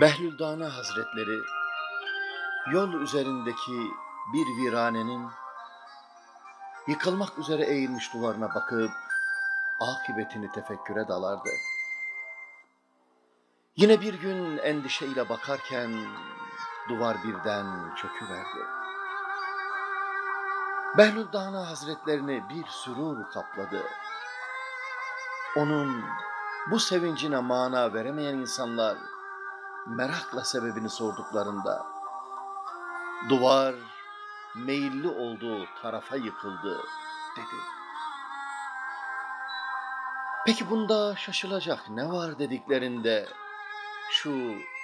Behlül Dana Hazretleri yol üzerindeki bir viranenin yıkılmak üzere eğilmiş duvarına bakıp akıbetini tefekküre dalardı. Yine bir gün endişeyle bakarken duvar birden çöküverdi. Behlül Dana Hazretlerini bir sürur kapladı. Onun bu sevincine mana veremeyen insanlar merakla sebebini sorduklarında duvar meyilli olduğu tarafa yıkıldı dedi. Peki bunda şaşılacak ne var dediklerinde şu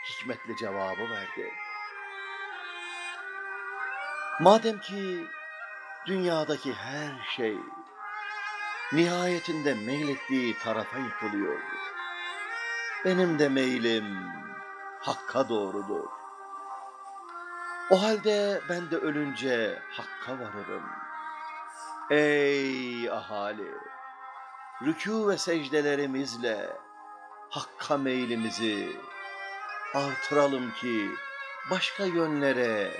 hikmetli cevabı verdi. Madem ki dünyadaki her şey nihayetinde meylettiği tarafa yıkılıyor. Benim de meylim Hakk'a doğrudur. O halde ben de ölünce Hakk'a varırım. Ey ahali! Rükû ve secdelerimizle Hakk'a meylimizi artıralım ki başka yönlere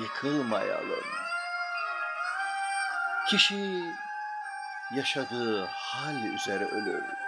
yıkılmayalım. Kişi yaşadığı hal üzere ölür.